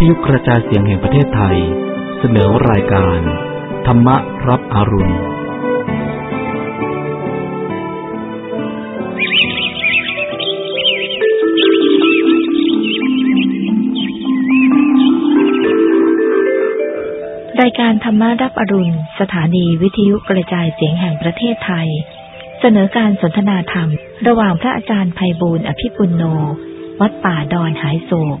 วิทยุกระจายเสียงแห่งประเทศไทย เสนอรายการ ธรรมรับอรุณ รายการธรรมารับอรุณ สถานีวิทยุกระจายเสียงแห่งประเทศไทย เสนอการสนทนาธรรม ระหว่างพระอาจารย์ไพบูลอภิปุณโน วัดป่าดอนหายโศก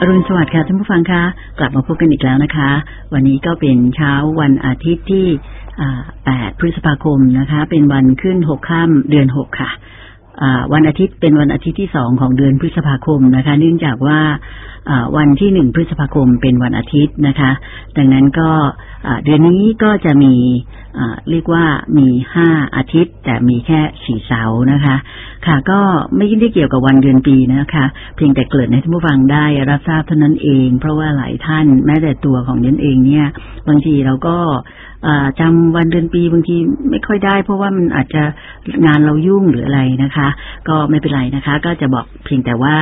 อรุณสวัสดิ์ค่ะท่านผู้ฟังคะ กลับมาพบกันอีกแล้วนะคะ วันนี้ก็เป็นเช้าวันอาทิตย์ที่ 8 พฤษภาคมนะคะ เป็นวันขึ้น 6 ค่ำเดือน 6 ค่ะ วันอาทิตย์เป็นวันอาทิตย์ที่สองของเดือนพฤษภาคมนะคะ เนื่องจากว่าวันที่หนึ่งพฤษภาคมเป็นวันอาทิตย์นะคะ ดังนั้นก็เดือนนี้ก็จะมีเรียกว่ามีห้าอาทิตย์ แต่มีแค่สี่เสาร์นะคะ ค่ะก็ไม่ได้เกี่ยวกับวันเดือนปีนะคะ เพียงแต่เกิดให้ท่านผู้ฟังได้รับทราบเท่านั้นเอง เพราะว่าหลายท่านแม้แต่ตัวของยันเองเนี่ย บางทีเราก็ จำวันเดือนปีบางทีไม่ค่อยได้ เพราะว่ามันอาจจะงานเรายุ่งหรืออะไรนะคะ ก็ไม่เป็นไรนะคะ ก็จะบอกเพียงแต่ว่า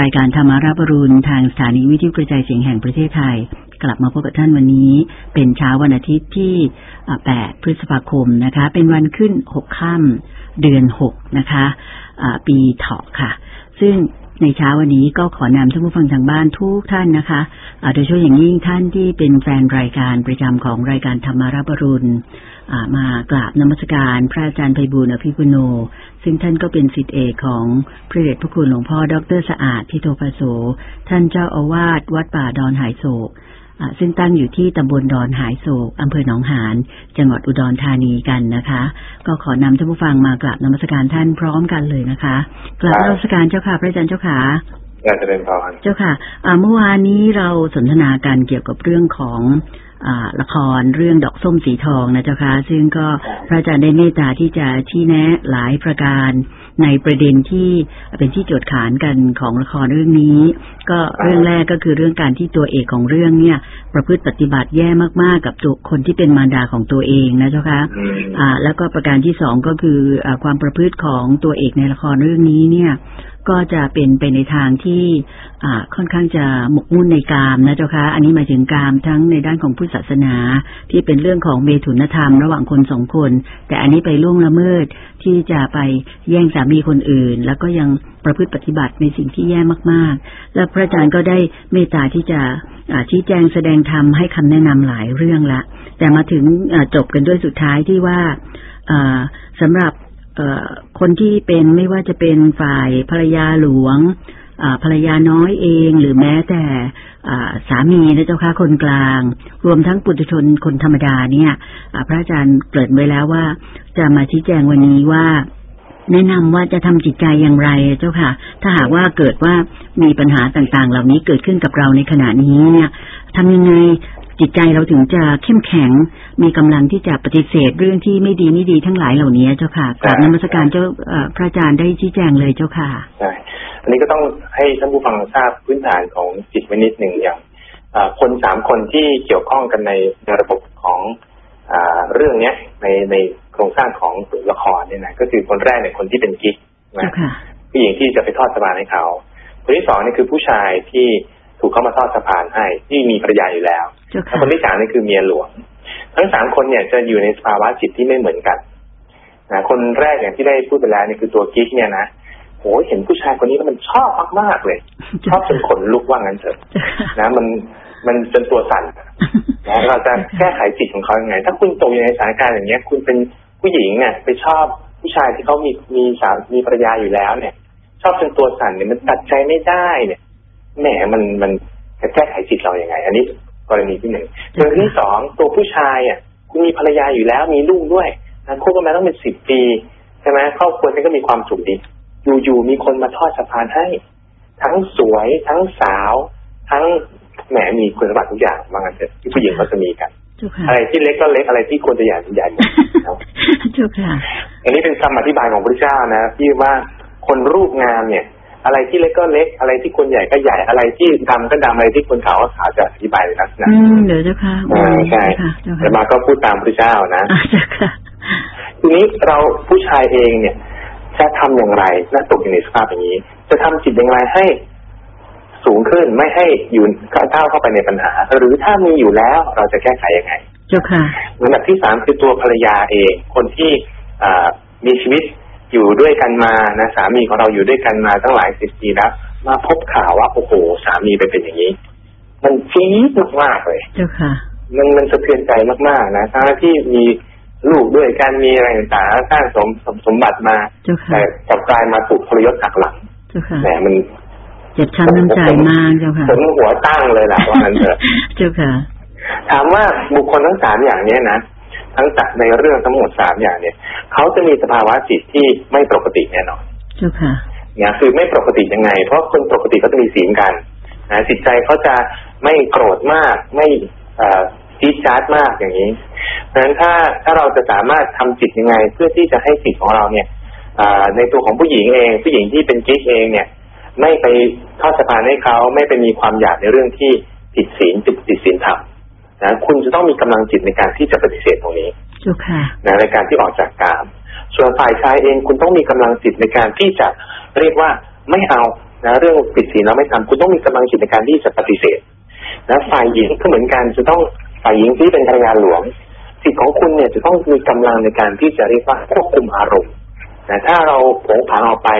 รายการธรรมาราบรุณทางสถานีวิทยุกระจายเสียงแห่งประเทศไทย กลับมาพบกับท่านวันนี้ เป็นเช้าวันอาทิตย์ที่ 8 พฤษภาคมนะคะ เป็นวันขึ้น 6 ค่ำเดือน 6 นะคะอ่าปีเถาะค่ะ ซึ่ง ในเช้าวันนี้ก็ขอนำท่านผู้ฟังทางบ้านทุกท่านนะคะอาโดยเฉพาะอย่างยิ่งท่านที่เป็นแฟนรายการประจำของรายการธรรมาราบรุณมากราบนมัสการพระอาจารย์ไพบูลอภิปุโน ซึ่งท่านก็เป็นสิทธิเอกของพระเดชพระคุณหลวงพ่อดรสะอาดพิโตภโส ท่านเจ้าอาวาสวัดป่าดอนหายโศก ซึ่งตั้งอยู่ที่ตำบลดอนหายโศกอำเภอหนองหานจังหวัดอุดรธานีกันนะคะ ก็ขอนำท่านผู้ฟังมากราบนมัสการท่านพร้อมกันเลยนะคะกราบนมัสการเจ้าค่ะพระอาจารย์เจ้าค่ะงานเจริญพรเจ้าค่ะอ่าเมื่อวานนี้เราสนทนากันเกี่ยวกับเรื่องของอาละครเรื่องดอกส้มสีทองนะเจ้าค่ะซึ่งก็พระอาจารย์ได้เมตตาที่จะชี้แนะหลายประการในประเด็นที่เป็นที่โจทย์ขานกันของละครเรื่องนี้ ก็เรื่องแรกก็คือเรื่องการที่ตัวเอกของเรื่องเนี่ย ประพฤติปฏิบัติแย่มากๆ กับตัวคนที่เป็นมารดาของตัวเองนะเจ้าค่ะอืมอ่า แล้วก็ประการที่สองก็คืออาความประพฤติของตัวเอกในละครเรื่องนี้เนี่ย ก็จะเป็นไปในทางที่อ่าค่อนข้างจะหมกมุ่นในกามนะเจ้าคะอันนี้หมายถึงกามทั้งในด้านของพุทธศาสนา ที่เป็นเรื่องของเมถุนธรรมระหว่างคนสองคน แต่อันนี้ไปล่วงละเมิดที่จะไปแย่งสามีคนอื่น แล้วก็ยังประพฤติปฏิบัติในสิ่งที่แย่มากๆ และพระอาจารย์ก็ได้เมตตาที่จะชี้แจงแสดงธรรมให้คำแนะนำหลายเรื่องละ แต่มาถึงจบกันด้วยสุดท้ายที่ว่าอ่าสำหรับคนที่เป็นไม่ว่าจะเป็นฝ่ายภรรยาหลวงภรรยาน้อยเองหรือแม้แต่สามีนะเจ้าค่ะคนกลาง รวมทั้งปุถุชนคนธรรมดาเนี่ยพระอาจารย์เกริ่นไว้แล้วว่า จะมาชี้แจงวันนี้ว่า แนะนำว่าจะทำจิตใจอย่างไรเจ้าค่ะ ถ้าหากว่าเกิดว่ามีปัญหาต่างๆ เหล่านี้เกิดขึ้นกับเราในขณะนี้เนี่ยทำยังไงจิตใจเราถึงจะเข้มแข็ง มีกำลังที่จะปฏิเสธเรื่องที่ไม่ดีไม่ดีทั้งหลายเหล่านี้เจ้าค่ะกราบนมัสการเจ้าเอ่อพระอาจารย์ได้ชี้แจงเลยเจ้าค่ะใช่อันนี้ก็ต้องให้ท่านผู้ฟังทราบพื้นฐานของจิตไว้นิดหนึ่งอย่างอ่าคนสามคนที่เกี่ยวข้องกันในในระบบของอ่า เรื่องเนี้ยในในโครงสร้างของละครเนี่ยนะก็คือคนแรกเนี่ยคนที่เป็นกิ๊กเจ้านะค่ะผู้หญิงที่จะไปทอดสะพานให้เขาคนที่สองนี่คือผู้ชายที่ถูกเข้ามาทอดสะพานให้ที่มีภรรยาอยู่แล้วเจ้าและค่ะคนที่สามนี่คือเมียหลวง ทั้งสามคนเนี่ยจะอยู่ในสภาวะจิตที่ไม่เหมือนกันนะคนแรกอย่างที่ได้พูดไปแล้วนี่คือตัวกิ๊กเนี่ยนะโอ้ยเห็นผู้ชายคนนี้แล้วมันชอบมากๆเลย ชอบจนขนลุกว่างั้นเถอะเจ้าค่ะนะมัน มันจนตัวสั่นนะเราจะแก้ไขจิตของเขายังไง ถ้าคุณตกอยู่ในสถานการณ์อย่างเงี้ย คุณเป็นผู้หญิงเนี่ยไปชอบผู้ชายที่เขามีมีสามีภรรยาอยู่แล้วเนี่ย ชอบจนตัวสั่นเนี่ยมันตัดใจไม่ได้เนี่ยแหมมันมันจะแก้ไขจิตเรายัางไง อันนี้กรณีที่หนึ่งกรณีที่สองตัวผู้ชายอะ คุณมีภรรยาอยู่แล้วมีลูกด้วยนะคบกันมาต้องเป็นสิบปีใช่ไหมครอบครัวนี้ก็มีความสุขดีอยู่ๆมีคนมาทอดสะพานให้ ทั้งสวยทั้งสาว ทั้ง แหมมีคุณสมบัติทุกอย่างว่างั้นเถอะที่ผู้หญิงเขาจะมีกันเจ้าค่ะอะไรที่เล็กก็เล็กอะไรที่ควรจะใหญ่ก็ใหญ่หมดนะครับเจ้าค่ะอันนี้เป็นคำอธิบายของพระเจ้านะที่ว่าคนรูปงามเนี่ย อะไรที่เล็กก็เล็ก อะไรที่ควรใหญ่ก็ใหญ่อะไรที่ดำก็ดำอะไรที่ควรขาวก็ขาวจะอธิบายในลักษณะอืมเดี๋ยวเจ้าค่ะอ่าใช่เจ้าค่ะเจ้าแต่ค่ะมาก็พูดตามพระเจ้านะอ่าเจ้าค่ะทีนี้เราผู้ชายเองเนี่ยจะทำอย่างไรน่าตกอยู่ในสภาพอย่างนี้ จะทำจิตอย่างไรให้ สูงขึ้นไม่ให้อยู่ก้าวเข้าไปในปัญหา หรือถ้ามีอยู่แล้วเราจะแก้ไขยังไง เจ้าค่ะลำดับที่สามคือตัวภรรยาเอง คนที่อ่ามีชีวิตอยู่ด้วยกันมานะสามีของเราอยู่ด้วยกันมาตั้งหลายสิบปีแล้วมาพบข่าวว่าโอ้โหสามีไปเป็นอย่างนี้ มันจี๊ดมากๆเลยเจ้าค่ะมันมันสะเทือนใจมากๆนะทั้งที่มีลูกด้วยกันมีอะไรต่างๆสร้างสมสมสมบัติมาเจ้าค่ะแต่กลับกลายมาถูกทรยศหักหลังเจ้าค่ะแหมมัน เจ็บช้ำน้ำใจมากเจ้าค่ะผมหัวตั้งเลยล่ะว่างั้นเถอะเจ้าค่ะ ถามว่าบุคคลทั้งสามอย่างเนี้ยนะทั้งจากในเรื่องทั้งหมดสามอย่างเนี่ยเขาจะมีสภาวะจิตที่ไม่ปกติแน่นอนเจ้าค่ะนะคือไม่ปกติยังไง เพราะคนปกติก็จะมีศีลกันนะจิตใจเขาจะไม่โกรธมาก ไม่เอ่อจี๊ดจ๊าดมากอย่างนี้ดังนั้นถ้าถ้าเราจะสามารถทำจิตยังไง เพื่อที่จะให้จิตของเราเนี่ยอ่าในตัวของผู้หญิงเอง ผู้หญิงที่เป็นกิ๊กเองเนี่ย ไม่ไปทอดสะพานให้เขาไม่ไปมีความอยากในเรื่องที่ผิดศีลผิดผิดศีลธรรมนะคุณจะต้องมีกำลังจิตในการที่จะปฏิเสธตรงนี้เจ้าค่ะนะในการที่ออกจากกาม ส่วนฝ่ายชายเองคุณต้องมีกำลังจิตในการที่จะเรียกว่าไม่เอานะเรื่องผิดศีลเราไม่ทำคุณต้องมีกำลังจิตในการที่จะปฏิเสธนะฝ่ายหญิงก็เหมือนกันจะต้องฝ่ายหญิงที่เป็นภรรยาหลวงจิตของคุณเนี่ยจะต้องมีกำลังในการที่จะเรียกว่าควบคุมอารมณ์นะถ้าเราโผงผางออกไป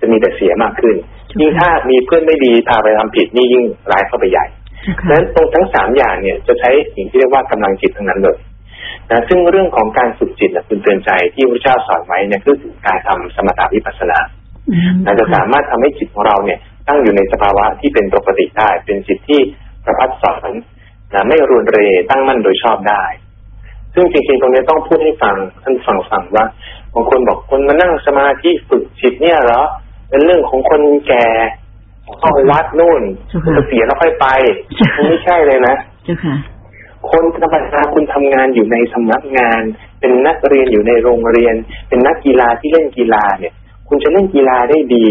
จะมีแต่เสียมากขึ้น ยิ่งถ้ามีเพื่อนไม่ดีพาไปทำผิดนี่ยิ่งร้ายเข้าไปใหญ่เจ้าดังค่ะนั้นตรงทั้งสามอย่างเนี่ยจะใช้สิ่งที่เรียกว่ากำลังจิตทั้งนั้นเลยนะซึ่งเรื่องของการฝึกจิตนะคุณเตือนใจที่พระเจ้าสอนไว้เนี่ยคือการทำสมถะวิปัสสนาอืมนะจะสามารถทำให้จิตของเราเนี่ยตั้งอยู่ในสภาวะที่เป็นปกติได้ เป็นจิตที่ประพัดสอนนะไม่รุนเรตั้งมั่นโดยชอบได้ ซึ่งจริงๆตรงนี้ต้องพูดให้ฟังท่านฟังฟังว่าบางคนบอกคนมานั่งสมาธิฝึกจิตเนี่ยเหรอ เป็นเรื่องของคนแก่เข้าวัดนู่นเจ้าค่ะเกษียณแล้วค่อยไปเจ้ามันค่ะไม่ใช่เลยนะเจ้าค่ะคนธรรมดาคุณทำงานอยู่ในสำนักงาน เป็นนักเรียนอยู่ในโรงเรียน เป็นนักกีฬาที่เล่นกีฬาเนี่ย คุณจะเล่นกีฬาได้ดี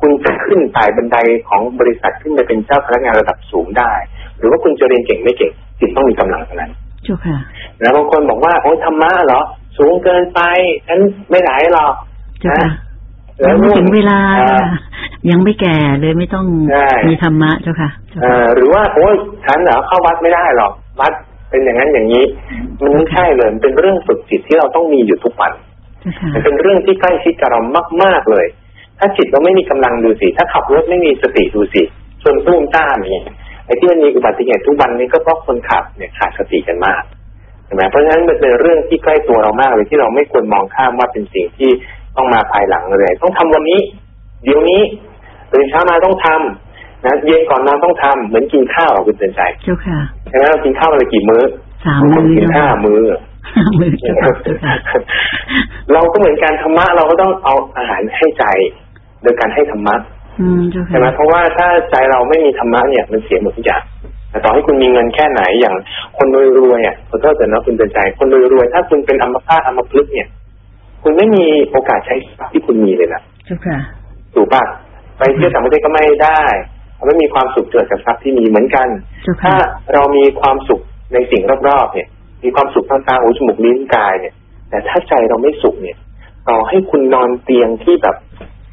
คุณจะขึ้นไต่บันไดของบริษัทขึ้นไปเป็นเจ้าพนักงานระดับสูงได้ หรือว่าคุณจะเรียนเก่งไม่เก่งจิตต้องมีกำลังเท่านั้นเจ้าค่ะ แล้วบางคนบอกว่าโอ้ธรรมะเหรอ สูงเกินไปฉันไม่ไหลหรอกเจ้าค่ะแล้ ยังวไม่นู่นถึงเวลาอ่ค่ะยังไม่แก่เลยไม่ต้องใช่มีธรรมะเจ้าค่ะเจ้าเอ่ค่ะอหรือว่าโอ้ยฉันเหรอเข้าวัดไม่ได้หรอกวัดเป็นอย่างนั้นอย่างนี้ มันไม่ใช่เลยมันเป็นเรื่องฝึกจิตที่เราต้องมีอยู่ทุกวันเจ้าค่ะมันเป็นเรื่องที่ใกล้ชิดกับเรามาก ๆเลย ถ้าจิตเราไม่มีกำลังดูสิถ้าขับรถไม่มีสติดูสิชนตุ้มต้ามอย่างนี้ไอ้ที่มันมีอุบัติเหตุทุกวันนี้ก็เพราะคนขับเนี่ยขาดสติกันมากใช่ไหมเพราะฉะนั้นมันเป็นเรื่องที่ใกล้ตัวเรามากเลยที่เราไม่ควรมองข้ามว่าเป็นสิ่งที่ ต้องมาภายหลังเลยต้องทำวันนี้ เดี๋ยวนี้ตื่นเช้ามาต้องทำนะเย็นก่อนนอนต้องทำเหมือนกินข้าวอะคุณเตือนใจเจ้าค่ะใช่ไหมเรากินข้าววันละกี่มื้อสามบางมืคนอกินเจ้าห้าค่ะมื้อห้ามือเจ้าค่ะเจ้าค่ะเราก็เหมือนการธรรมะเราก็ต้องเอาอาหารให้ใจ โดยการให้ธรรมะอืมเจ้าใช่ไหมค่ะเพราะว่าถ้าใจเราไม่มีธรรมะเนี่ยมันเสียหมดทุกอย่างแต่ต่อให้คุณมีเงินแค่ไหนอย่างคนรวยๆอะขอโทษแต่นะคุณเป็นใจ คนรวยๆถ้าคุณเป็นอัมพาตอัมพฤกษ์เนี่ย คุณไม่มีโอกาสใช้ทรัพย์ที่คุณมีเลยนะเจ้าค่ะถูกปะไปเที่ยวต่างประเทศก็ไม่ได้ไม่มีความสุขเกิดจากทรัพย์ที่มีเหมือนกันเจ้าถ้าค่ะเรามีความสุขในสิ่งรอบๆเนี่ย มีความสุขทางตาหูจมูกลิ้นกายเนี่ย แต่ถ้าใจเราไม่สุขเนี่ยต่อให้คุณนอนเตียงที่แบบ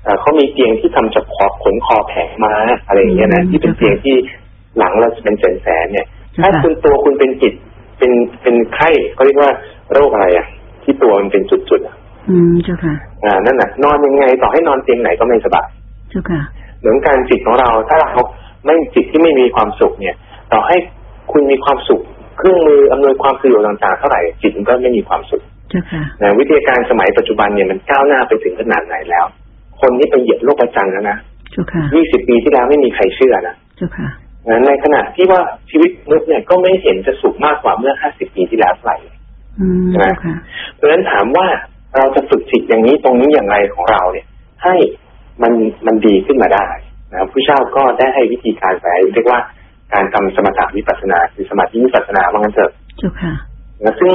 เอ่อเขามีเตียงที่ทำจากขอบขนคอแผงม้าอะไรอย่างเงี้ยนะอืมที่เป็นเตียงที่หลังเราจะเป็นแสนๆเนี่ยค่ะถ้าคุณตัวคุณเป็นจิตเป็นเป็นไข้เขาเรียกว่าโรคอะไรอะ ที่ตัวมันเป็นจุดๆอะ ออืมเจ้าค่ะ อ่านั่นน่ะนอนยังไงต่อให้นอนเตียงไหนก็ไม่สบายเจ้าค่ะ เหมือนการจิตของเราถ้าเราไม่จิตที่ไม่มีความสุขเนี่ย ต่อให้คุณมีความสุข เครื่องมืออำนวยความสะดวกต่างๆเท่าไหร่จิตมันก็ไม่มีความสุขเจ้าค่ะนะวิทยาการสมัยปัจจุบันเนี่ยมันก้าวหน้าไปถึงขนาดไหนแล้ว คนที่ไปเหยียบโลกประจันทร์แล้วนะเจ้าค่ะยี่สิบปีที่แล้วไม่มีใครเชื่อนะเจ้าค่ะนะในขณะที่ว่าชีวิตมนุษย์เนี่ยก็ไม่เห็นจะสุขมากกว่าเมื่อห้าสิบปีที่แล้วเท่าไหร่อืมใช่ไหมเจ้าค่ะเพราะฉะนั้นถามว่า เราจะฝึกจิตอย่างนี้ตรงนี้อย่างไรของเราเนี่ย ให้มันมันดีขึ้นมาได้นะผู้เช่าก็ได้ให้วิธีการไปเรียกว่าการทำสมถะวิปัสสนาคือสมาธิวิปัสสนาว่างั้นเถอะเจ้าค่ะนะซึ่ง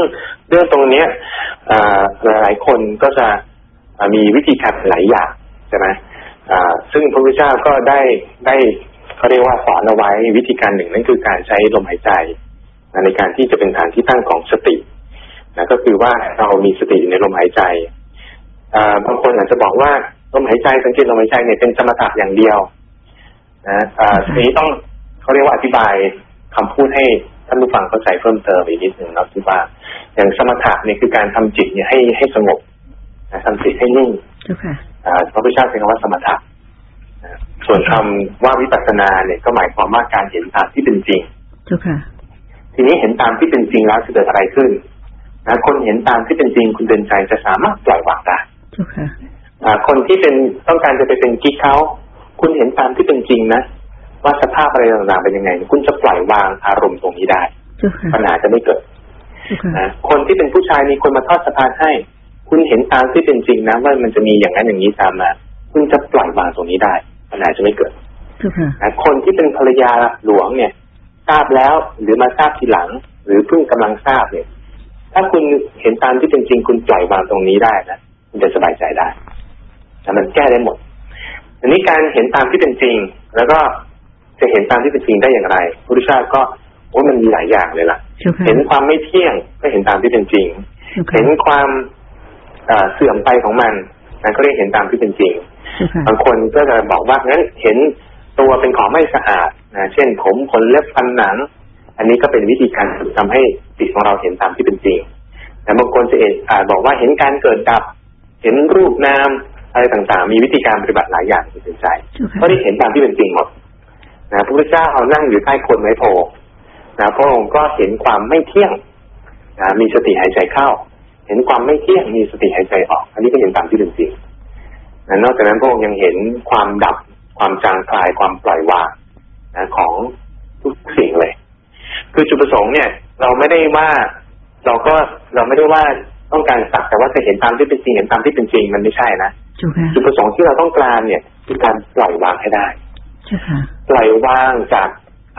เรื่องตรงเนี้ยอ่าหลายๆคนก็จะอ่ามีวิธีการหลายอย่างใช่ไหมอ่าซึ่งพระพุทธเจ้าก็ได้ได้เขาเรียกว่าสอนเอาไว้วิธีการหนึ่งนั่นคือการใช้ลมหายใจนะในการที่จะเป็นฐานที่ตั้งของสติ นะก็คือว่าเรามีสติอยู่ในลมหายใจอ่าบางคนอาจจะบอกว่าลมหายใจสังเกตลมหายใจเนี่ยเป็นสมถะอย่างเดียว นะอ่าทีนี้ต้องเขาเรียกว่าอธิบายคำพูดให้ท่านผู้ฟังเข้าใจเพิ่มเติมอีกนิดหนึ่งเนาะคือว่า อย่างสมถะเนี่ยคือการทำจิตเนี่ยให้ให้สงบนะทำจิตให้นิ่งเจ้าค่ะอ่าพระพุทธเจ้าใช้คำว่าสมถะนะส่วนคำว่าวิปัสสนาเนี่ยก็หมายความว่าการเห็นตามที่เป็นจริงเจ้าค่ะทีนี้เห็นตามที่เป็นจริงแล้วจะเกิดอะไรขึ้น นะคนเห็นตามที่เป็นจริงคุณเดินใจจะสามารถปล่อยวางได้เจ้าค่ะอ่าคนที่เป็นต้องการจะไปเป็นกิ๊กเขาคุณเห็นตามที่เป็นจริงนะว่าสภาพอะไรต่างๆเป็นยังไง คุณจะปล่อยวางอารมณ์ตรงนี้ได้เจ้าค่ะปัญหาจะไม่เกิดเจ้าค่ะนะคนที่เป็นผู้ชายมีคนมาทอดสะพานให้ คุณเห็นตามที่เป็นจริงนะว่ามันจะมีอย่างนั้นอย่างนี้ตามมาคุณจะปล่อยวางตรงนี้ได้ปัญหาจะไม่เกิดเจ้าค่ะนะคนที่เป็นภรรยาหลวงเนี่ย ทราบแล้วหรือมาทราบทีหลัง หรือเพิ่งกำลังทราบเนี่ย ถ้าคุณเห็นตามที่เป็นจริงคุณปล่อยวางตรงนี้ได้นะคุณจะสบายใจได้แต่มันแก้ได้หมด อันนี้การเห็นตามที่เป็นจริง แล้วก็จะเห็นตามที่เป็นจริงได้อย่างไรพระพุทธเจ้าก็โอ้มันมีหลายอย่างเลยล่ะเจ้าค่ะเห็นความไม่เที่ยงก็เห็นตามที่เป็นจริงเจ้าค่ะเห็นความเอ่อเสื่อมไปของมันนั่นก็เรียกเห็นตามที่เป็นจริงเจ้าค่ะบางคนก็จะบอกว่างั้นเห็นตัวเป็นของไม่สะอาดนะเช่นผมขนเล็บฟันหนัง อันนี้ก็เป็นวิธีการฝึกทำให้จิตของเราเห็นตามที่เป็นจริงแต่บางคนจะเอกอาจบอกว่าเห็นการเกิดดับ เห็นรูปนามอะไรต่างๆ มีวิธีการปฏิบัติหลายอย่างที่เป็นใจเจ้าค่ะก็ได้เห็นตามที่เป็นจริงหมดนะพระพุทธเจ้าเอานั่งอยู่ใต้โคนไม้โพธิ์นะพระองค์ก็เห็นความไม่เที่ยงนะมีสติหายใจเข้า เห็นความไม่เที่ยงมีสติหายใจออก อันนี้ก็เห็นตามที่เป็นจริงนะนอกจากนั้นพระองค์ยังเห็นความดับ ความจางคลายความปล่อยวางนะของทุกสิ่งเลย คือจุดประสงค์เนี่ย เราไม่ได้ว่า เราก็เราไม่ได้ว่าต้องการสักแต่ว่าจะเห็นตามที่เป็นจริงเห็นตามที่เป็นจริงมันไม่ใช่นะเจ้าค่ะจุดประสงค์ที่เราต้องการเนี่ยคือการปล่อยวางให้ได้เจ้าค่ะปล่อยวางจาก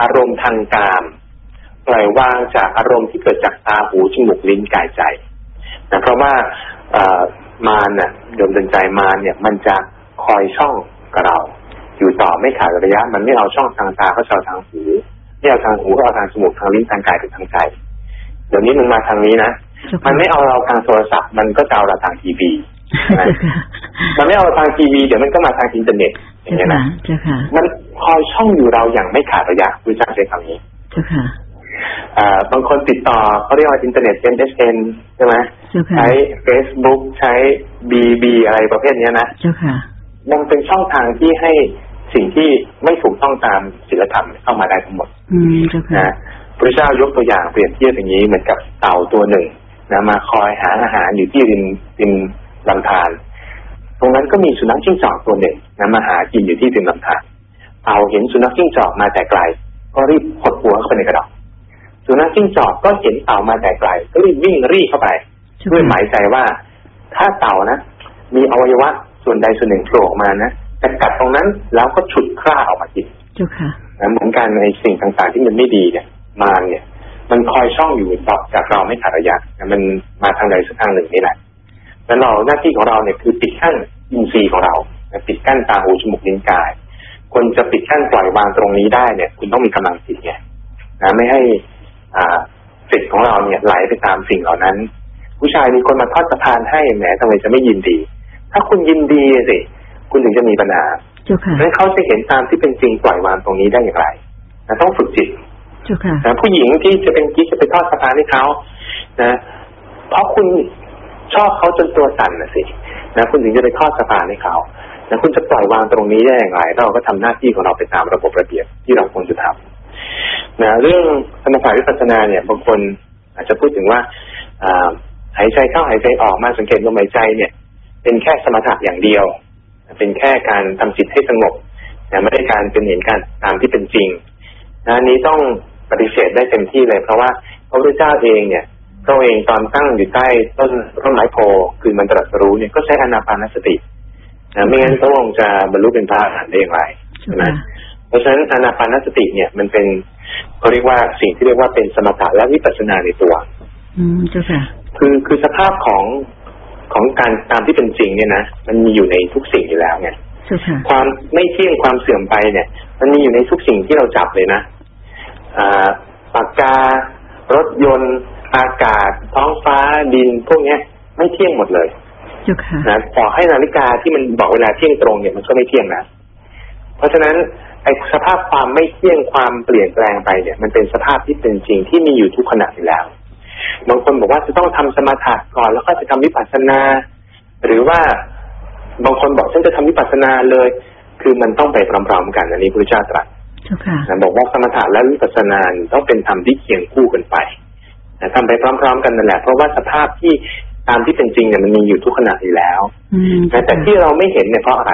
อารมณ์ทางกามปล่อยวางจากอารมณ์ที่เกิดจากตาหูจมูกลิ้นกายใจนะเพราะว่าเอ่อมารน่ะเดิมเดินใจมารเนี่ย มันจะคอยช่องกับเรา อยู่ต่อไม่ขาดระยะ มันไม่เอาช่องทางตาก็เอาทางหู ไม่เอาทางหูก็เอาทางจมูกทางลิ้นทางกายหรือทางใจเดี๋ยวนี้มันมาทางนี้นะเจ้ามัค่ะมันไม่เอาเราทางโทรศัพท์ มันก็จะเอาเราทางทีวีเจ้าค่ะมันไม่เอาเราทางทีวีเดี๋ยวมันก็มาทางอินเทอร์เน็ตอย่าเจ้างเงี้ยค่ะนะเจ้าค่ะมันคอยช่องอยู่เราอย่างไม่ขาดระยะคุณจ้าใช้คำนี้เจ้าค่ะอ่าบางคนติดต่อเขาเรียกว่าอินเทอร์เน็ต MSN ใช่ไหมเจ้าค่ะใช้ Facebook ใช้ BB อะไรประเภทเนี้ยนะเจ้าค่ะมันเป็นช่องทางที่ให้ สิ่งที่ไม่ถูกต้องตามศีลธรรมเข้ามาได้ทั้งหมดอืมเจ้าค่ะนะพระเจ้ายกตัวอย่างเปรียบเทียบอย่างนี้เหมือนกับเต่าตัวหนึ่งนะมาคอยหาอาหารอยู่ที่ริมริมลำธารตรงนั้นก็มีสุนัขจิ้งจอกตัวหนึ่งนะมาหากินอยู่ที่ริมลำธารเต่าเห็นสุนัขจิ้งจอกมาแต่ไกล ก็รีบหดหัวเข้าไปในกระดองสุนัขจิ้งจอกก็เห็นเต่ามาแต่ไกล ก็รีบวิ่งรีบเข้าไปเจ้าด้วยหค่ะมายใจว่า ถ้าเต่านะ มีอวัยวะส่วนใดส่วนหนึ่งโผล่ออกมานะ จะกัดตรงนั้นแล้วก็ฉุดคร่าออกมากินเจ้าค่ะนะเหมือนกันในสิ่งต่างๆที่มันไม่ดีเนี่ยมาเนี่ย มันคอยช่องอยู่ต่อจากเราไม่ขาดระยะนะมันมาทางใดสักทางหนึ่งนี่แหละแล้วเราหน้าที่ของเราเนี่ยคือปิดกั้นอินทรีย์ของเรานะปิดกั้นตาหูจมูกลิ้นกายคนจะปิดกั้นปล่อยวางตรงนี้ได้เนี่ย คุณต้องมีกำลังจิตไงนะไม่ให้อ่าจิตของเราเนี่ยไหลไปตามสิ่งเหล่านั้น ผู้ชายมีคนมาทอดสะพานให้แหมทำไมจะไม่ยินดี ถ้าคุณยินดีสิ คุณถึงจะมีปัญหาเจ้าค่ะเพราะฉะนั้นเขาจะเห็นตามที่เป็นจริงปล่อยวางตรงนี้ได้อย่างไรนะต้องฝึกจิตเจ้าค่ะนะผู้หญิงที่จะเป็นกิ๊กจะไปทอดสะพานให้เขานะเพราะคุณชอบเขาจนตัวสั่นนะสินะคุณถึงจะไปทอดสะพานให้เขานะคุณจะปล่อยวางตรงนี้ได้อย่างไรเราก็ทำหน้าที่ของเราไปตามระบบระเบียบที่เราควรจะทำนะเรื่องสมถะวิปัสสนาเนี่ยบางคนอาจจะพูดถึงว่าหายใจเข้าหายใจออกมาสังเกตลมหายใจเนี่ย เป็นแค่สมถะอย่างเดียว เป็นแค่การทำจิตให้สงบแต่ไม่ได้การเป็นเห็นการตามที่เป็นจริงนะนี้ต้องปฏิเสธได้เต็มที่เลย เพราะว่าพระพุทธเจ้าเองเนี่ยพระเองตอนตั้งอยู่ใต้ต้นต้นไม้โพคือมันตรัสรู้เนี่ยก็ใช้อนาปานสตินะไม่งั้นพระองค์จะบรรลุเป็นพระอรหันต์ได้อย่างไรนะเพราะฉะนั้นอนาปานสติเนี่ยมันเป็นเขาเรียกว่าสิ่งที่เรียกว่าเป็นสมถะและวิปัสสนาในตัว อืมเจ้าค่ะคือคือสภาพของ ของการตามที่เป็นจริงเนี่ยนะมันมีอยู่ในทุกสิ่งอยู่แล้วไงความไม่เที่ยงความเสื่อมไปเนี่ย มันมีอยู่ในทุกสิ่งที่เราจับเลยนะอ่าปากการถยนต์ อากาศ ท้องฟ้าดิน พวกเนี้ยไม่เที่ยงหมดเลยนะต่อให้นาฬิกาที่มันบอกเวลาเที่ยงตรงเนี่ยมันก็ไม่เที่ยงนะเพราะฉะนั้นไอ้สภาพความไม่เที่ยงความเปลี่ยนแปลงไปเนี่ย มันเป็นสภาพที่เป็นจริงที่มีอยู่ทุกขณะอยู่แล้ว บางคนบอกว่าจะต้องทำสมาธิก่อน แล้วก็จะทำวิปัสสนา หรือว่าบางคนบอกฉันจะทำวิปัสสนาเลย คือมันต้องไปพร้อมๆ กันอันนี้พระเจ้าตรัสบอกว่าสมถะและวิปัสสนาต้องเป็นธรรมที่เคียงคู่กันไปทำไปพร้อม ๆ กันนั่นแหละ เพราะว่าสภาพที่ตามที่เป็นจริงเนี่ยมันมีอยู่ทุกขณะอยู่แล้วแต่ที่เราไม่เห็นเนี่ยเพราะอะไร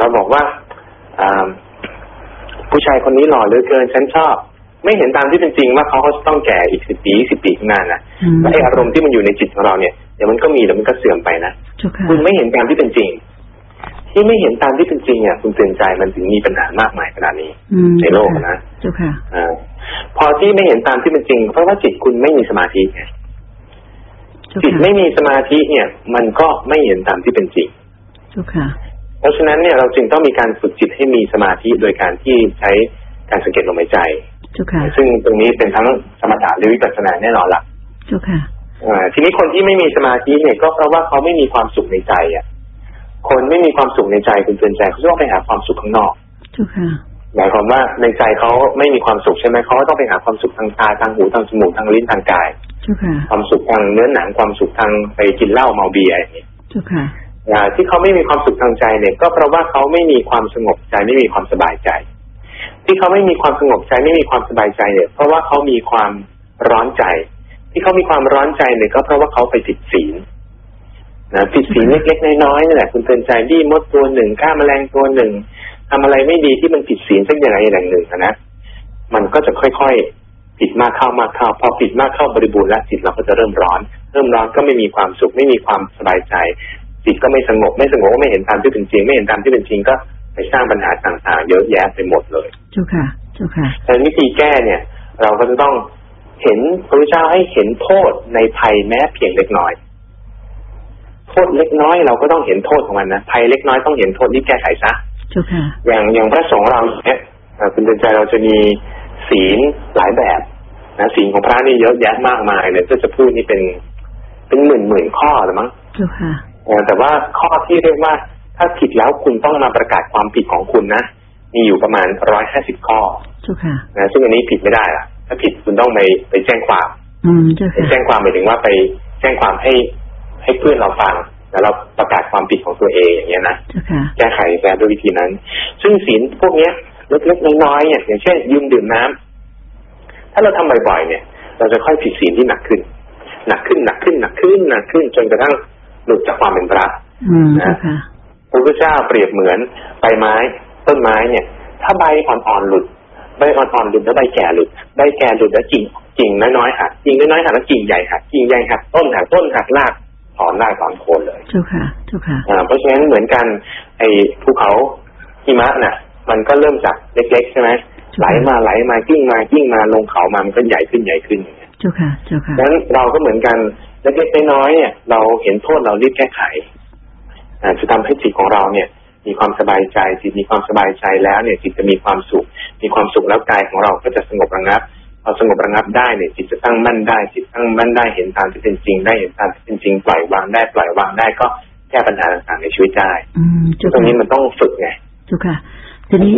เราบอกว่าผู้ชายคนนี้หล่อเหลือเกินฉันชอบ ไม่เห็นตามที่เป็นจริงว่าเขาเขาต้องแก่อีกสิบปีสิบปีข้างหน้านะแล้วไอ้อารมณ์ที่มันอยู่ในจิตของเราเนี่ยเดี๋ยวมันก็มีแล้วมันก็เสื่อมไปนะคุณไม่เห็นตามที่เป็นจริง ที่ไม่เห็นตามที่เป็นจริงเนี่ยคุณเตือนใจมันถึงมีปัญหามากมายขนาดนี้ในโลกนะจุค่ะพอที่ไม่เห็นตามที่เป็นจริง เพราะว่าจิตคุณไม่มีสมาธิไงจิตไม่มีสมาธิเนี่ย มันก็ไม่เห็นตามที่เป็นจริงจุค่ะเพราะฉะนั้นเนี่ยเราจึงต้องมีการฝึกจิตให้มีสมาธิโดยการที่ใช้ การสังเกตลมหายใจซึ่งตรงนี้เป็นทั้งสมถะหรือวิปัสสนาแน่นอนละจุค่ะทีนี้คนที่ไม่มีสมาธิเนี่ยก็เพราะว่าเขาไม่มีความสุขในใจอะ คนไม่มีความสุขในใจคุณเตือนใจเขาต้องไปหาความสุขข้างนอกจุค่ะหมายความว่าในใจเขาไม่มีความสุขใช่ไหมเขาต้องไปหาความสุขทางตาทางหูทางจมูกทางลิ้นทางกายความสุขทางเนื้อหนังความสุขทางไปกินเหล้าเมาเบียร์อย่างนี้ที่เขาไม่มีความสุขทางใจเนี่ย ก็เพราะว่าเขาไม่มีความสงบใจไม่มีความสบายใจ ที่เขาไม่มีความสงบใจไม่มีความสบายใจเนี่ยเพราะว่าเขามีความร้อนใจ ที่เขามีความร้อนใจเนี่ยก็เพราะว่าเขาไปผิดศีลนะผิดศีลเล็กๆน้อยๆนี่แหละคุณเตือนใจดีมดตัวหนึ่งฆ่าแมลงตัวหนึ่งทำอะไรไม่ดีที่มันผิดศีลสักอย่างไรอย่างหนึ่งนะมันก็จะค่อยๆผิดมากเข้ามากเข้าพอผิดมากเข้าบริบูรณ์แล้วจิตเราก็จะเริ่มร้อน เริ่มร้อนก็ไม่มีความสุขไม่มีความสบายใจจิตก็ไม่สงบไม่สงบก็ไม่เห็นตามที่เป็นจริง ไม่เห็นตามที่เป็นจริงก็ ไปสร้างปัญหาต่างๆ เยอะแยะไปหมดเลยจุค่ะจุค่ะแต่วิธีแก้เนี่ย เราก็จะต้องเห็นพระพุทธเจ้าให้เห็นโทษในภัยแม้เพียงเล็กน้อย โทษเล็กน้อยเราก็ต้องเห็นโทษของมันนะภัยเล็กน้อยต้องเห็นโทษที่แก้ไขซะจุค่ะอย่างอย่างพระสงฆ์เราเนี่ยคุณเดินใจเราจะมีศีลหลายแบบนะศีลของพระนี่เยอะแยะมากมายเลยก็จะพูดนี่เป็นเป็นหมื่นหมื่นข้อหรือมั้งจุค่ะแต่ว่าข้อที่เรียกว่า ถ้าผิดแล้วคุณต้องมาประกาศความผิดของคุณนะ มีอยู่ประมาณร้อยห้าสิบข้อนะซึ่งอันนี้ผิดไม่ได้ล่ะ ถ้าผิดคุณต้องไปไปแจ้งความไปแจ้งความหมายถึงว่าไปแจ้งความให้ให้เพื่อนเราฟังแล้วเราประกาศความผิดของตัวเองอย่างเงี้ยนะแก้ไขแก้ด้วยวิธีนั้น ซึ่งศีลพวกเนี้ยเล็กๆน้อยๆเนี่ยอย่างเช่นยืมดื่มน้ำถ้าเราทำบ่อยๆเนี่ย เราจะค่อยผิดศีลที่หนักขึ้น หนักขึ้นหนักขึ้นหนักขึ้นหนักขึ้นจนกระทั่งหลุดจากความเป็นพระนะ พระพุทธเจ้าเปรียบเหมือนใบไม้ ต้นไม้เนี่ย ถ้าใบอ่อนๆหลุดใบอ่อนๆหลุดแล้วใบแก่หลุดใบแก่หลุดแล้วกิ่งกิ่งน้อยๆหักกิ่งน้อยๆหักแล้วกิ่งใหญ่หักกิ่งใหญ่หักต้นหักต้นหักรากถอนรากถอนโคนเลยถูกค่ะถูกค่ะเพราะฉะนั้นเหมือนกัน ไอ้ภูเขาหิมะน่ะ มันก็เริ่มจากเล็กๆใช่ไหมไหลมาไหลมากิ้งมากิ้งมาลงเขามามันก็ใหญ่ขึ้นใหญ่ขึ้นอย่างเงี้ยถูกค่ะถูกค่ะดังนั้นเราก็เหมือนกันเล็กๆน้อยๆเนี่ยเราเห็นโทษเรารีบแก้ไข จะทำให้จิตของเราเนี่ยมีความสบายใจจิตมีความสบายใจแล้วเนี่ยจิตจะมีความสุข มีความสุขแล้วกายของเราก็จะสงบระงับพอสงบระงับได้เนี่ยจิตจะตั้งมั่นได้จิตตั้งมั่นได้เห็นตามที่เป็นจริงได้เห็นตามที่เป็นจริงปล่อยวางได้ปล่อยวางได้ก็แก้ปัญหาต่างๆในชีวิตได้ตรงนี้มันต้องฝึกไงจุค่ะทีนี้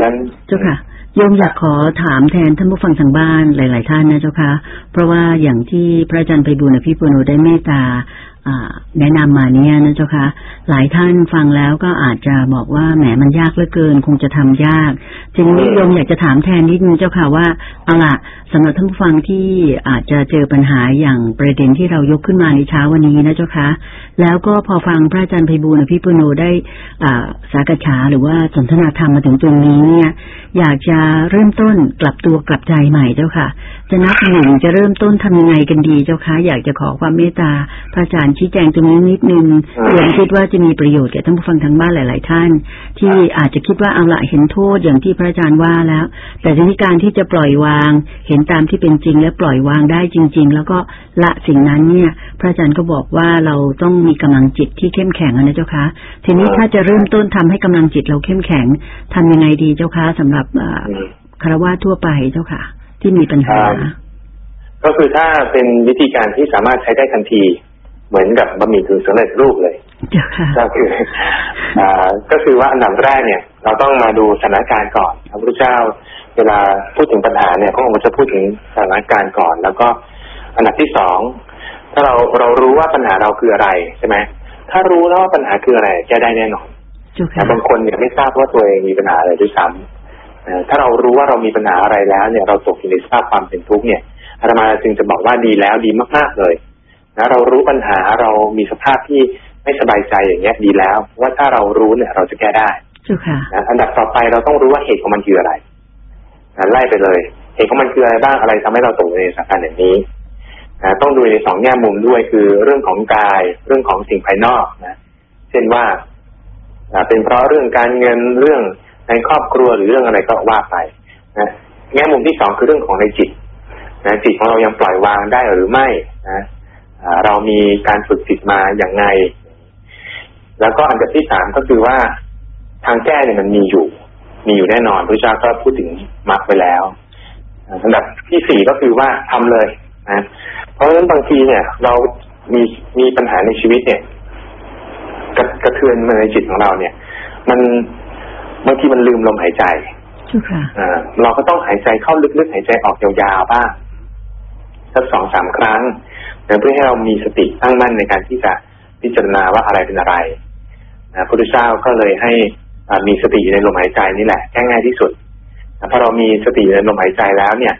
จุค่ะโยมอยากขอถามแทนท่านผู้ฟังทางบ้านหลาย ๆ ท่านนะเจ้าค่ะ เพราะว่าอย่างที่พระอาจารย์ไปบุญอภิปุโนได้เมตตา แนะนำมาเนี้ยนะเจ้าคะหลายท่านฟังแล้วก็อาจจะบอกว่าแหมมันยากเหลือเกิน คงจะทำยากจึงนิยมอยากจะถามแทนนิดนึงเจ้าค่ะว่าเอาละสำหรับท่านผู้ฟังที่อาจจะเจอปัญหาอย่างประเด็นที่เรายกขึ้นมาในเช้าวันนี้นะเจ้าคะ แล้วก็พอฟังพระอาจารย์ไพบูลอภิปุโนได้อ่าสากฉาหรือว่าสนทนาธรรมมาถึงตรงนี้เนี่ย อยากจะเริ่มต้นกลับตัวกลับใจใหม่เจ้าค่ะ จะนับหนึ่งจะเริ่มต้นทำยังไงกันดีเจ้าค่ะอยากจะขอความเมตตาพระอาจารย์ชี้แจงตรงนี้นิดนึงเพื่อคิดว่าจะมีประโยชน์แก่ท่านผู้ฟังทางบ้านหลาย ๆ ท่าน ที่อาจจะคิดว่าเอาละเห็นโทษอย่างที่พระอาจารย์ว่าแล้ว แต่ทีนี้การที่จะปล่อยวาง เห็นตามที่เป็นจริงและปล่อยวางได้จริง ๆ แล้วก็ละสิ่งนั้นเนี่ย พระอาจารย์ก็บอกว่าเราต้องมีกำลังจิตที่เข้มแข็งนะเจ้าคะทีนี้ถ้าจะเริ่มต้นทำให้กำลังจิตเราเข้มแข็งทำยังไงดีเจ้าคะสำหรับคารวะทั่วไปเจ้าค่ะ ที่มีปัญหา ก็คือถ้าเป็นวิธีการที่สามารถใช้ได้ทันที เหมือนกับบะหมี่กึ่งสำเร็จรูปเลยก็คืออ่าก็คือว่าอันดับแรกเนี่ย เราต้องมาดูสถานการณ์ก่อนพระพุทธเจ้า เวลาพูดถึงปัญหาเนี่ยพระองค์จะพูดถึงสถานการณ์ก่อน แล้วก็อันดับที่สองถ้าเราเรารู้ว่าปัญหาเราคืออะไรใช่ไหมถ้ารู้แล้วว่าปัญหาคืออะไรแก้ได้แน่นอนแต่บางคนเนี่ยไม่ทราบว่าตัวเองมีปัญหาอะไรด้วยซ้ำถ้าเรารู้ว่าเรามีปัญหาอะไรแล้วเนี่ย เราตกอยู่ในสภาพความเป็นทุกข์เนี่ยอาตมาจึงจะบอกว่าดีแล้วดีมากๆเลย นะเรารู้ปัญหาเรามีสภาพที่ไม่สบายใจอย่างเงี้ยดีแล้วว่าถ้าเรารู้เนี่ย เราจะแก้ได้นะอันดับต่อไปเราต้องรู้ว่าเหตุของมันคืออะไรนะไล่ไปเลย เหตุของมันคืออะไรบ้างอะไรทำให้เราตกในสถานการณ์อย่างนี้นะต้องดูในสองแง่มุมด้วยคือเรื่องของกาย เรื่องของสิ่งภายนอกนะเช่นว่าเป็นเพราะเรื่องการเงินเรื่องในครอบครัวหรือเรื่องอะไรก็ว่าไปนะแง่มุมที่สองคือเรื่องของในจิตนะจิตของเรายังปล่อยวางได้หรือไม่นะ เรามีการฝึกจิตมาอย่างไง แล้วก็อันดับที่สามก็คือว่าทางแก้เนี่ยมันมีอยู่ มีอยู่แน่นอนพระเจ้าก็พูดถึงมรรคไปแล้วอันดับที่สี่ก็คือว่าทำเลยนะเพราะฉะนั้นบางทีเนี่ย เรามีมีปัญหาในชีวิตเนี่ยกระกระเทือนมาในจิตของเราเนี่ย มันบางทีมันลืมลมหายใจอ่าเราก็ต้องหายใจเข้าลึกๆหายใจออกยาวๆบ้างสักสองสามครั้ง เพื่อให้เรามีสติตั้งมั่นในการที่จะพิจารณาว่าอะไรเป็นอะไรนะพระพุทธเจ้าก็เลยให้มีสติในลมหายใจนี่แหละง่ายที่สุดพอเรามีสติในลมหายใจแล้วเนี่ย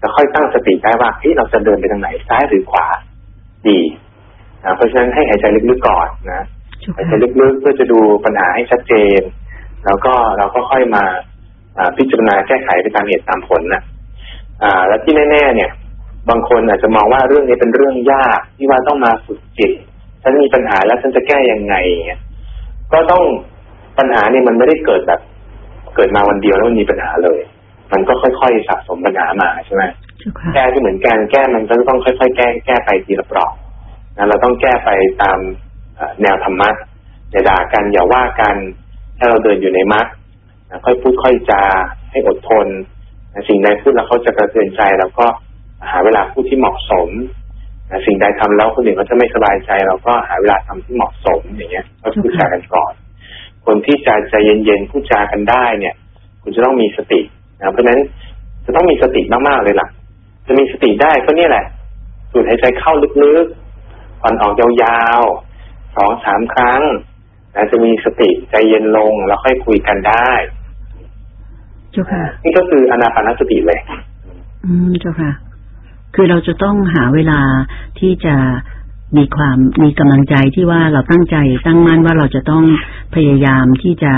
จะค่อยตั้งสติได้ว่าเฮ้ยเราจะเดินไปทางไหนซ้ายหรือขวา ดีนะเพราะฉะนั้นให้หายใจลึกๆก่อนนะหายใจลึกๆเพื่อจะดูปัญหาให้ชัดเจน แล้วก็เราก็ค่อยมาพิจารณาแก้ไขไปตามเหตุตามผลนะอ่า แล้วที่แน่ ๆ เนี่ย บางคนอาจจะมองว่าเรื่องนี้เป็นเรื่องยากที่ว่าต้องมาฝึกจิตฉันมีปัญหาแล้วฉันจะแก้ยังไงเนี่ยก็ต้องปัญหาเนี่ยมันไม่ได้เกิดแบบ เกิดมาวันเดียวแล้วมันมีปัญหาเลย มันก็ค่อยๆสะสมปัญหามาใช่ไหมแก้ที่เหมือนกันแก้มันก็ต้องค่อยๆแก้แก้ไปทีละเปลอกนะเราต้องแก้ไปตามแนวธรรมะอย่าด่ากันอย่าว่ากัน ถ้าเราเดินอยู่ในมัดค่อยพูดค่อยจาให้อดทน สิ่งใดพูดแล้วเขาจะกระเทือนใจแล้วก็ หาเวลาพูดที่เหมาะสมสิ่งใดทำแล้วคนอื่นเขาจะไม่สบายใจ เราก็หาเวลาทำที่เหมาะสมอย่างเงี้ยก็พูดจากันก่อน คนที่จะใจเย็นๆพูดจากันได้เนี่ย คุณจะต้องมีสตินะเพราะฉะนั้นจะต้องมีสติมากๆเลยล่ะ จะมีสติได้ก็เนี่ยแหละสูดหายใจเข้าลึกๆผ่อนออกยาวๆสองสามครั้งนะจะมีสติใจเย็นลงแล้วค่อยคุยกันได้นี่ก็คืออนาปานสติเลย อืมเจ้าค่ะ คือเราจะต้องหาเวลาที่จะมีความมีกำลังใจที่ว่าเราตั้งใจตั้งมั่นว่าเราจะต้องพยายามที่จะ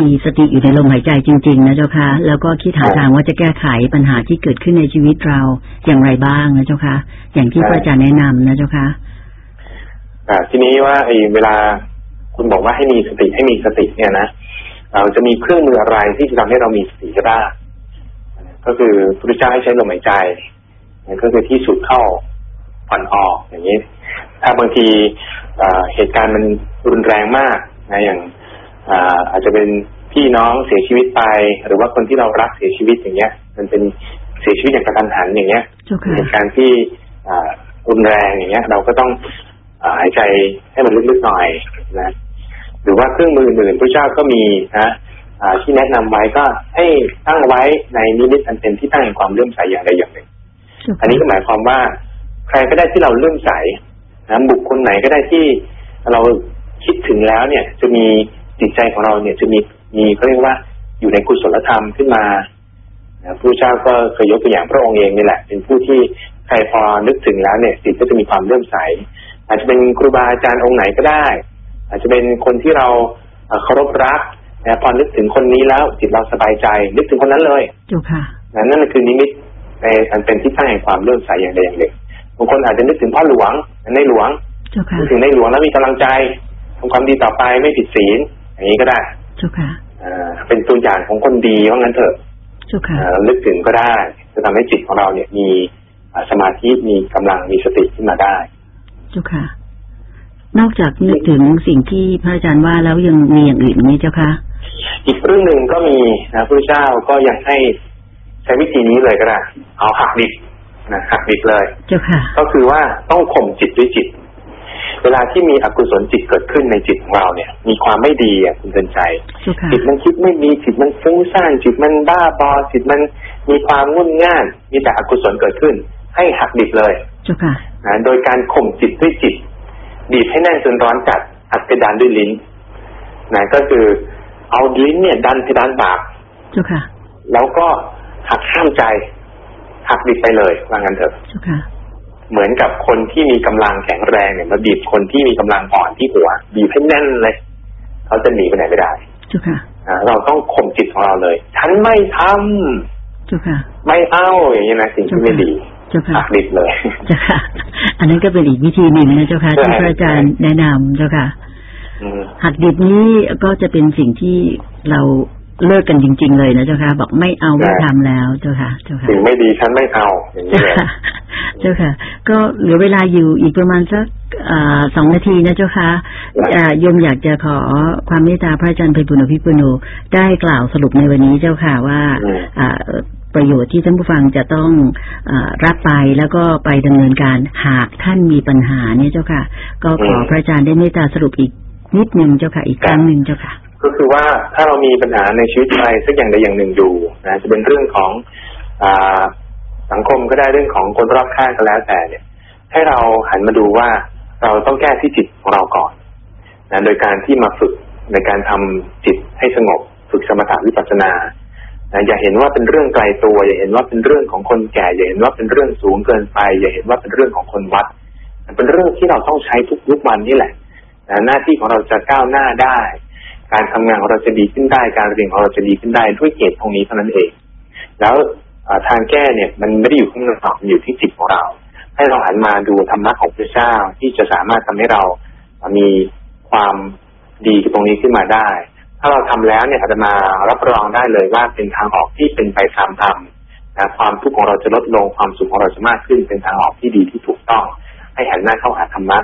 มีสติอยู่ในลมหายใจจริง ๆ นะเจ้าค่ะแล้วก็คิดหาทางว่าจะแก้ไขปัญหาที่เกิดขึ้นในชีวิตเราอย่างไรบ้างนะเจ้าค่ะอย่างที่พระอาจารย์แนะนำนะเจ้าค่ะทีนี้ว่าไอ้เวลาคุณบอกว่าให้มีสติให้มีสติเนี่ยนะเราจะมีเครื่องมืออะไรที่จะทำให้เรามีสติก็ได้ก็คือพระพุทธเจ้าให้ใช้ลมหายใจ ก็คือที่สุดเข้าผ่อนออกอย่างนี้ ถ้าบางทีเหตุการณ์มันรุนแรงมากนะอย่างอาจจะเป็นพี่น้องเสียชีวิตไป หรือว่าคนที่เรารักเสียชีวิตอย่างเงี้ย มันเป็นเสียชีวิตอย่างกระทันหันอย่างเงี้ยเหตุการณ์ที่รุนแรงอย่างเงี้ย เราก็ต้องหายใจให้มันลึกๆหน่อยนะหรือว่าเครื่องมืออื่นพระเจ้าก็มีนะอ่าที่แนะนำไว้ก็ให้ตั้งไว้ในนิมิตอันเป็นที่ตั้งแห่งความเลื่อมใสอย่างใดอย่างหนึ่งเจ้า อันค่ะนี้ก็หมายความว่า ใครก็ได้ที่เราเลื่อมใสนะบุคคลไหนก็ได้ที่เราคิดถึงแล้วเนี่ย จะมีจิตใจของเราเนี่ย จะมีมีเขาเรียกว่าอยู่ในกุศลธรรมขึ้นมานะพระเจ้าก็เคยยกตัวอย่างพระองค์เองนี่แหละ เป็นผู้ที่ใครพอนึกถึงแล้วเนี่ยจิตก็จะมีความเลื่อมใส อาจจะเป็นครูบาอาจารย์องค์ไหนก็ได้ อาจจะเป็นคนที่เราเอ่อเคารพรักนะพอนึกถึงคนนี้แล้วจิตเราสบายใจ นึกถึงคนนั้นเลยเจ้าค่ะนะนั่นคือนิมิต ในอันเป็นที่ตั้งแห่งความเลื่อมใสอย่างใดอย่างหนึ่งบางคนอาจจะนึกถึงพ่อหลวงในหลวงเจ้าค่ะนึกถึงในหลวงแล้วมีกำลังใจทำความดีต่อไปไม่ผิดศีลอย่างนี้ก็ได้เจ้าค่ะอ่าเป็นตัวอย่างของคนดีว่างั้นเถอะเจ้าค่ะอ่าเรานึกถึงก็ได้ จะทำให้จิตของเราเนี่ยมีอ่าสมาธิมีกำลังมีสติขึ้นมาได้เจ้าค่ะ นอกจากนึกถึงสิ่งที่พระอาจารย์ว่าแล้วยังมีอย่างอื่นไหมเจ้าค่ะอีกเรื่องหนึ่งก็มีนะพระเจ้าก็ยังให้ใช้วิธีนี้เลยก็ได้ เอาหักดิบนะหักดิบเลยเจ้าค่ะก็คือว่าต้องข่มจิตด้วยจิต เวลาที่มีอกุศลจิตเกิดขึ้นในจิตของเราเนี่ย มีความไม่ดีอะคุณเตือนใจเจ้าค่ะจิตมันคิดไม่มีจิตมันฟุ้งซ่านจิตมันบ้าบอจิตมันมีความงุ่นง่าน มีแต่อกุศลเกิดขึ้น ให้หักดิบเลยเจ้าค่ะนะโดยการข่มจิตด้วยจิต บีบให้แน่นจนร้อนจัดอัดเพดานด้วยลิ้นนะก็คือเอาลิ้นเนี่ย ดันเพดานปากเจ้าค่ะแล้วก็ หักห้ามใจ หักดิบไปเลยว่างั้นเถอะเจ้าค่ะเหมือนกับคนที่มีกำลังแข็งแรงเนี่ยมาบีบคนที่มีกำลังอ่อนที่หัว บีบให้แน่นเลยเขาจะหนีไปไหนไม่ได้เจ้าค่ะอ่าเราต้องข่มจิตของเราเลย ฉันไม่ทำเจ้าค่ะ ไม่เอาอย่างนี้นะสิ่งที่ไม่ดีเจ้าค่ะหักดิบเลยเจ้าค่ะ อันนั้นก็เป็นอีกวิธีหนึ่งนะเจ้าค่ะใช่ที่พระอาจารย์แนะนำเจ้าค่ะอืมหักดิบนี้ก็จะเป็นสิ่งที่เรา เลิกกันจริง ๆ เลยนะเจ้าค่ะ บอกไม่เอาไม่ทำแล้วเจ้าค่ะเจ้าค่ะสิ่งไม่ดีฉันไม่เอาอย่างนี้เจ้าเลยค่ะเจ้าค่ะ ก็เหลือเวลาอยู่อีกประมาณสักอ่าสองนาทีนะเจ้าค่ะอ่าโยมอยากจะขอความเมตตาพระอาจารย์ไพบุญอภิปุโนได้กล่าวสรุปในวันนี้เจ้าค่ะว่าอืมอ่าประโยชน์ที่ท่านผู้ฟังจะต้องอารับไปแล้วก็ไปดำเนินการหากท่านมีปัญหาเนี่ยเจ้าค่ะ ก็ขอพระอาจารย์ได้เมตตาสรุปอีกนิดนึงเจ้าค่ะ อีกครั้งหนึ่งเจ้าค่ะ ก็คือว่าถ้าเรามีปัญหาในชีวิตอะไรสักอย่างใดอย่างหนึ่งอยู่นะจะเป็นเรื่องของอาสังคมก็ได้เรื่องของคนรอบข้างก็แล้วแต่เนี่ย ให้เราหันมาดูว่าเราต้องแก้ที่จิตของเราก่อนนะโดยการที่มาฝึกในการทำจิตให้สงบ ฝึกสมถะวิปัสสนานะอย่าเห็นว่าเป็นเรื่องไกลตัว อย่าเห็นว่าเป็นเรื่องของคนแก่อย่าเห็นว่าเป็นเรื่องสูงเกินไป อย่าเห็นว่าเป็นเรื่องของคนวัดเป็นเรื่องที่เราต้องใช้ทุกยุควันนี่แหละนะหน้าที่ของเราจะก้าวหน้าได้ การทำงานของเราจะดีขึ้นได้ การเรียนของเราจะดีขึ้นได้ด้วยเหตุตรงนี้เท่านั้นเอง แล้วอ่าทางแก้เนี่ยมันไม่ได้อยู่ข้างนอกมันอยู่ที่จิตของเรา ให้เราหันมาดูธรรมะของพระเจ้าที่จะสามารถทำให้เรามีความดีตรงนี้ขึ้นมาได้ ถ้าเราทำแล้วเนี่ยอาจจะมารับรองได้เลยว่าเป็นทางออกที่เป็นไปตามธรรมนะความทุกข์ของเราจะลดลงความสุขของเราจะมากขึ้น เป็นทางออกที่ดีที่ถูกต้อง ให้หันหน้าเข้าหาธรรมะ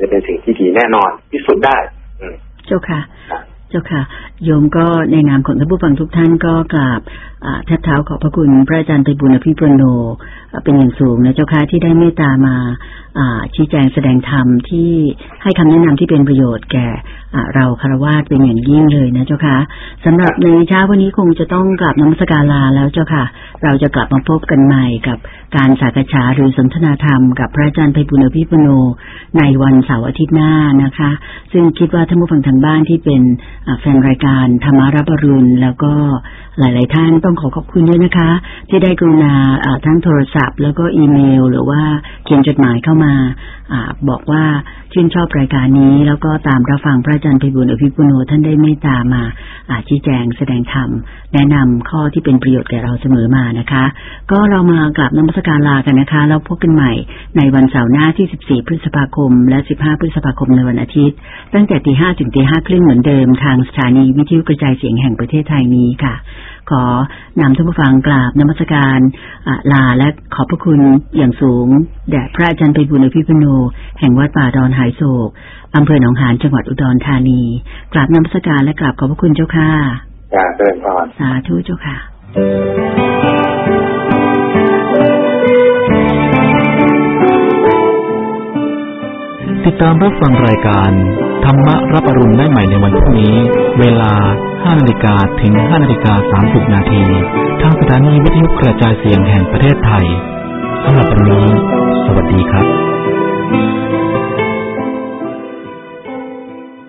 จะเป็นสิ่งที่ดีแน่นอนที่สุดได้อืมเจ้าค่ะครับ เจ้าค่ะ โยมก็ในนามของท่านผู้ฟังทุกท่านก็กราบแทบเท้าขอบพระคุณพระอาจารย์ไพบุญอภิปุโนเป็นอย่างสูงนะเจ้าค่ะที่ได้เมตตามาชี้แจงแสดงธรรมที่ให้คำแนะนำที่เป็นประโยชน์แก่เราคารวะเป็นอย่างยิ่งเลยนะเจ้าค่ะสำหรับในเช้าวันนี้คงจะต้องกลับนมัสการลาแล้วเจ้าค่ะ เราจะกลับมาพบกันใหม่กับการสักษาหรือสนทนาธรรมกับพระอาจารย์ไพบุญอภิปุโนในวันเสาร์อาทิตย์หน้านะคะ ซึ่งคิดว่าท่านผู้ฟังทางบ้านที่เป็นแฟนรายการธรรมารับรุณ แล้วก็หลาย ๆ ท่านต้องขอขอบคุณด้วยนะคะ ที่ได้กรุณาทั้งโทรศัพท์ แล้วก็อีเมล หรือว่าเขียนจดหมายเข้ามาอบอกว่าชื่นชอบรายการนี้ แล้วก็ตามรับฟังพระอาจารย์ไพบุญอภิปุโนท่านได้เมตตามาอาชี้แจงแสดงธรรม แนะนำข้อที่เป็นประโยชน์แก่เราเสมอมานะคะ ก็เรามากราบนมัสการลากันนะคะ แล้วพบกันใหม่ในวันเสาร์หน้าที่ 14 พฤษภาคม และ 15 พฤษภาคมในวันอาทิตย์ ตั้งแต่ตี5ถึงตี5ครึ่งเหมือนเดิมทางสถานีวิทยุกระจายเสียงแห่งประเทศไทยนี้ค่ะ ขอนำท่านผู้ฟังกราบนมัสการอ่าลาและขอบพระคุณอย่างสูง แด่พระอาจารย์ไปบุญอภิปุโน แห่งวัดป่าดอนหายโศกอำเภอหนองหานจังหวัดอุดรธานี กราบนมัสการและกราบขอบพระคุณเจ้าค่ะอย่าเดินก่อนสาธุเจ้าค่ะติดตามรับฟังรายการธ รรมะรับอรุณได้ใหม่ในวันพรุ่งนี้ เวลาา5นาฬิกาถึง 5นาฬิกา30 นาทีทางสถานีวิทยุกระจายเสียงแห่งประเทศไทยสำหรับวันนี้ สวัสดีครับ